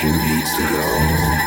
This beat on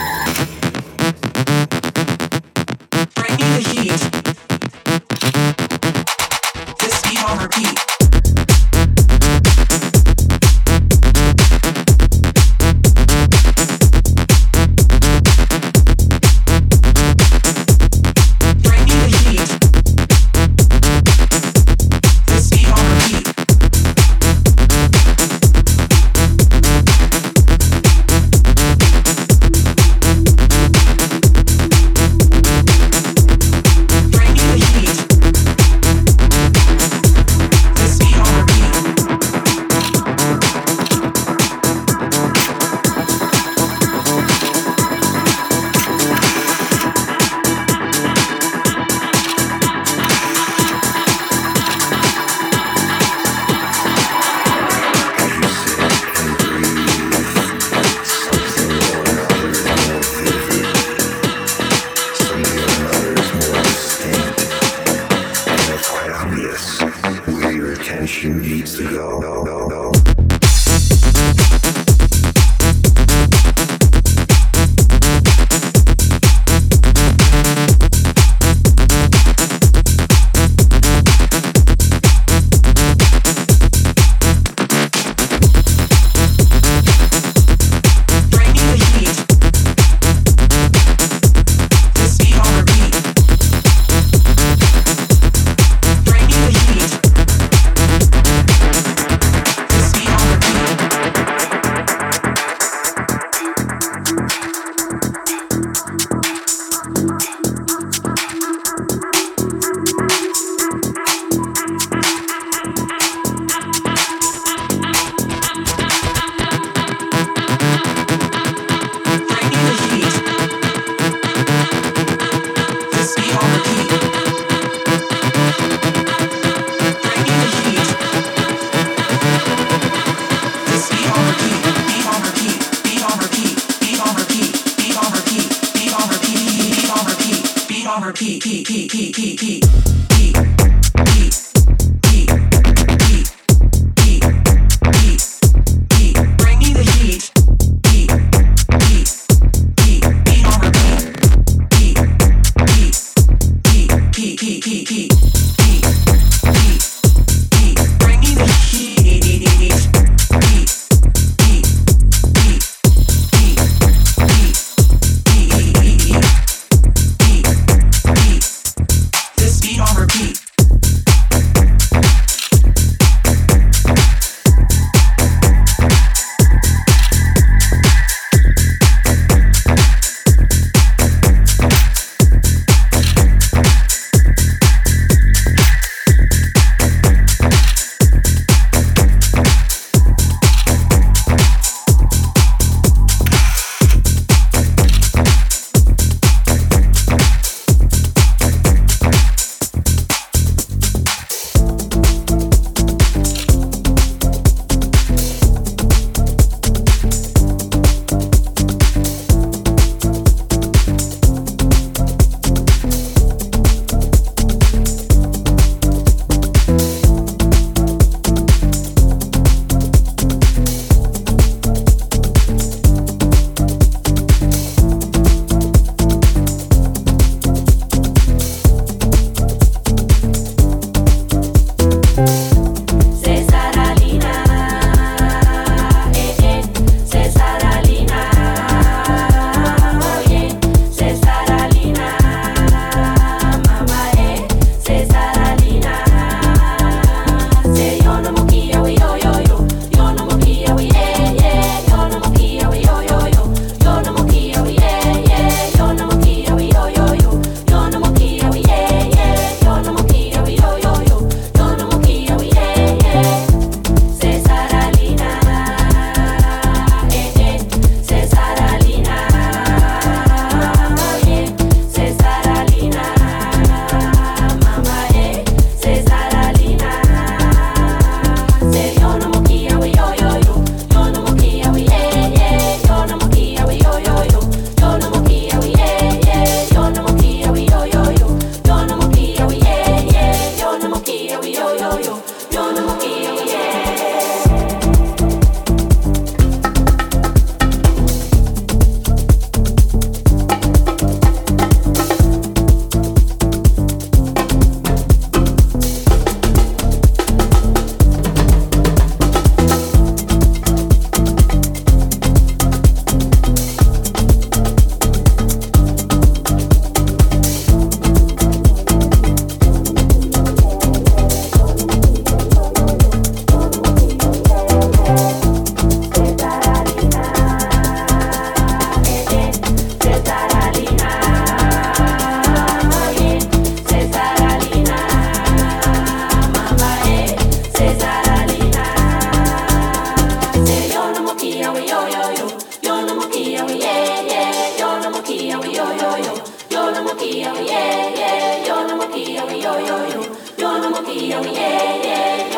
Yo no yo, kiawi, yo yo yo. Yo no mo kiawi, yeah yeah.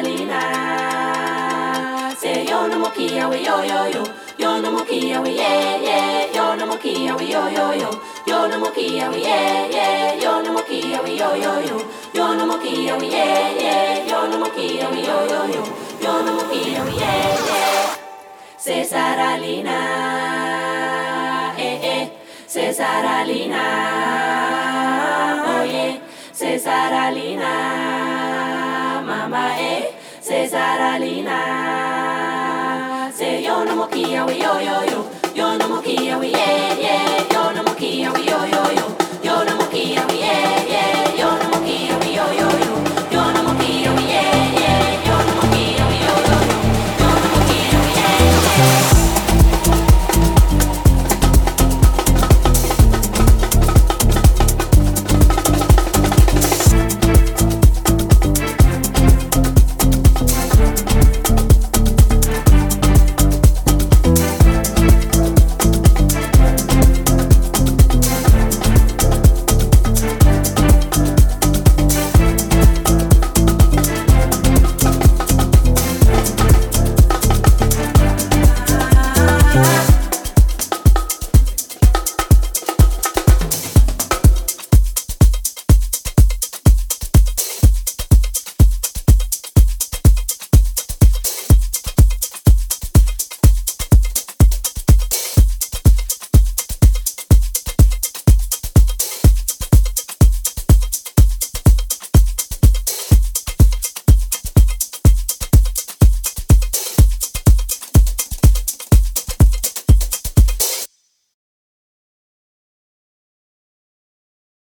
Alina. Say yo no more kia we yo yo yo. Yo no more kia we yeah yeah. Yo no more kia we yo yo yo. Yo no more kia we yeah yeah. Yo no more kia we yo yo yo. Yo no more kia we yeah yeah. Yo no more kia we yo yo yo. Yo no more kia we yeah yeah. Cesaralina, eh eh. Cesaralina, oh yeah. Cesaralina mama e se saralina. Se yo no mo kia we yo yo yo. Yo no mo kia we yeah yeah.